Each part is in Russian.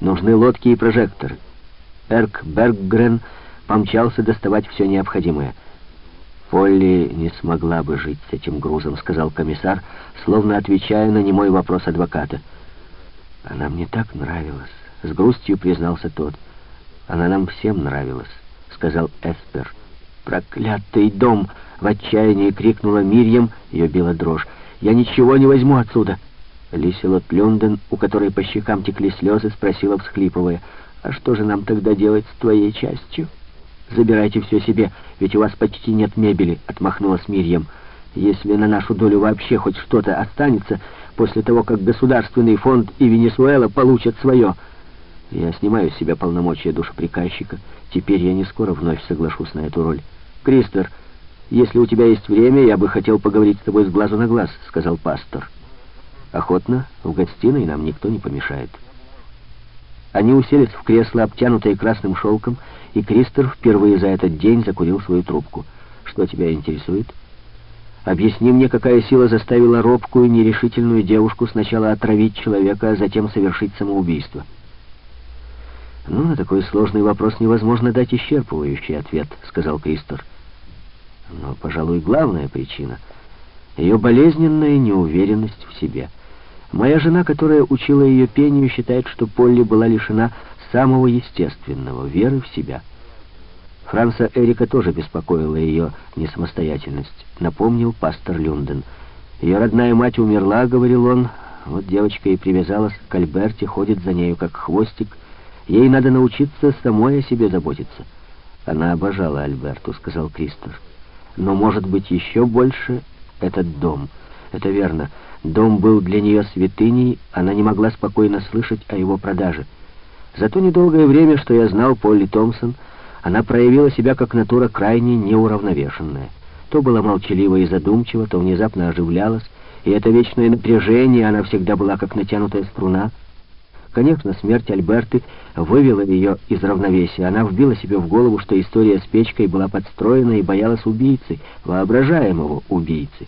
Нужны лодки и прожекторы. Эрк Берггрен помчался доставать все необходимое. «Полли не смогла бы жить с этим грузом», — сказал комиссар, словно отвечая на немой вопрос адвоката. «Она мне так нравилась», — с грустью признался тот. «Она нам всем нравилась», — сказал Эспер. «Проклятый дом!» — в отчаянии крикнула Мирьям, ее била дрожь. «Я ничего не возьму отсюда!» Лиселот Люнден, у которой по щекам текли слезы, спросила, всхлипывая, «А что же нам тогда делать с твоей частью?» «Забирайте все себе, ведь у вас почти нет мебели», — отмахнулась Мирьям. «Если на нашу долю вообще хоть что-то останется, после того, как Государственный фонд и Венесуэла получат свое...» Я снимаю с себя полномочия душеприказчика. Теперь я не скоро вновь соглашусь на эту роль. «Кристер, если у тебя есть время, я бы хотел поговорить с тобой с глазу на глаз», — сказал пастор. «Охотно, в гостиной нам никто не помешает». Они уселись в кресло, обтянутое красным шелком, и Кристер впервые за этот день закурил свою трубку. «Что тебя интересует?» «Объясни мне, какая сила заставила робкую, нерешительную девушку сначала отравить человека, а затем совершить самоубийство?» «Ну, на такой сложный вопрос невозможно дать исчерпывающий ответ», — сказал Кристор. «Но, пожалуй, главная причина — ее болезненная неуверенность в себе. Моя жена, которая учила ее пению, считает, что Полли была лишена самого естественного — веры в себя». Франца Эрика тоже беспокоила ее несамостоятельность, напомнил пастор Люнден. Ее родная мать умерла, говорил он, вот девочка и привязалась к Альберте, ходит за нею как хвостик — Ей надо научиться самой о себе заботиться. Она обожала Альберту, сказал Кристор. Но, может быть, еще больше этот дом. Это верно. Дом был для нее святыней, она не могла спокойно слышать о его продаже. За то недолгое время, что я знал Полли Томпсон, она проявила себя как натура крайне неуравновешенная. То была молчалива и задумчива, то внезапно оживлялась, и это вечное напряжение, она всегда была как натянутая струна — Конечно, смерть Альберты вывела ее из равновесия. Она вбила себе в голову, что история с печкой была подстроена и боялась убийцы, воображаемого убийцы.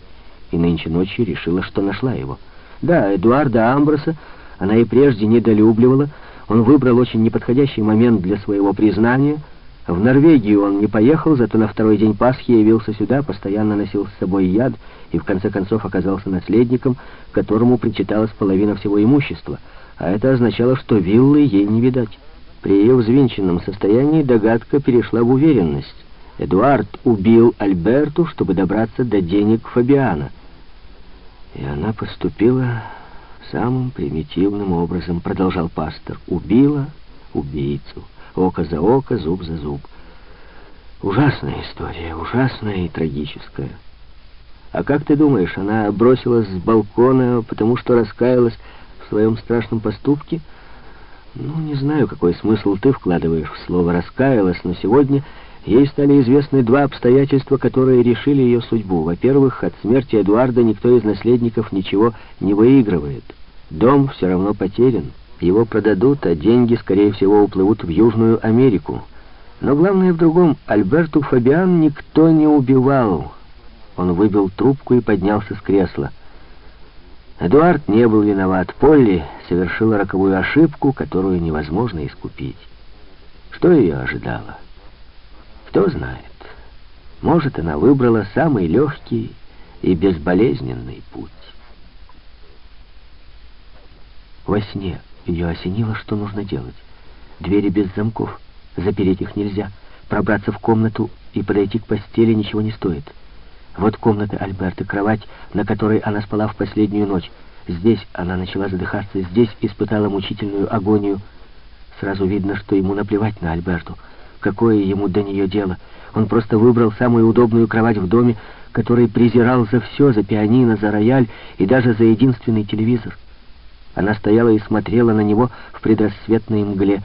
И нынче ночью решила, что нашла его. Да, Эдуарда Амброса она и прежде недолюбливала. Он выбрал очень неподходящий момент для своего признания. В Норвегию он не поехал, зато на второй день Пасхи явился сюда, постоянно носил с собой яд и в конце концов оказался наследником, которому причиталась половина всего имущества — а это означало, что виллы ей не видать. При ее взвинченном состоянии догадка перешла в уверенность. Эдуард убил Альберту, чтобы добраться до денег Фабиана. И она поступила самым примитивным образом, продолжал пастор. Убила убийцу. Око за око, зуб за зуб. Ужасная история, ужасная и трагическая. А как ты думаешь, она бросилась с балкона, потому что раскаялась своем страшном поступке? Ну, не знаю, какой смысл ты вкладываешь в слово «раскаялась», но сегодня ей стали известны два обстоятельства, которые решили ее судьбу. Во-первых, от смерти Эдуарда никто из наследников ничего не выигрывает. Дом все равно потерян. Его продадут, а деньги, скорее всего, уплывут в Южную Америку. Но главное в другом. Альберту Фабиан никто не убивал. Он выбил трубку и поднялся с кресла. Эдуард не был виноват. Полли совершила роковую ошибку, которую невозможно искупить. Что ее ожидало? Кто знает. Может, она выбрала самый легкий и безболезненный путь. Во сне ее осенило, что нужно делать. Двери без замков, запереть их нельзя. Пробраться в комнату и подойти к постели ничего не стоит. Вот комната Альберты, кровать, на которой она спала в последнюю ночь. Здесь она начала задыхаться, здесь испытала мучительную агонию. Сразу видно, что ему наплевать на Альберту. Какое ему до нее дело? Он просто выбрал самую удобную кровать в доме, который презирал за все, за пианино, за рояль и даже за единственный телевизор. Она стояла и смотрела на него в предрассветной мгле.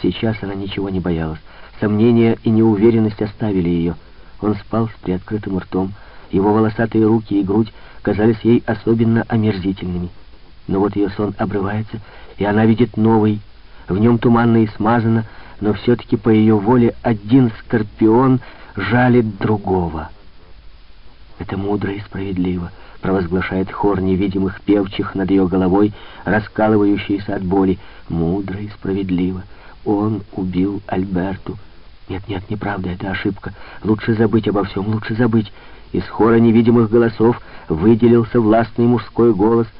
Сейчас она ничего не боялась. Сомнения и неуверенность оставили ее. Он спал с приоткрытым ртом. Его волосатые руки и грудь казались ей особенно омерзительными. Но вот ее сон обрывается, и она видит новый. В нем туманно и смазано, но все-таки по ее воле один скорпион жалит другого. Это мудро и справедливо. провозглашает хор невидимых певчих над ее головой, раскалывающийся от боли. Мудро и справедливо. Он убил Альберту. Нет, нет, неправда, это ошибка. Лучше забыть обо всем, лучше забыть. Из хора невидимых голосов выделился властный мужской голос —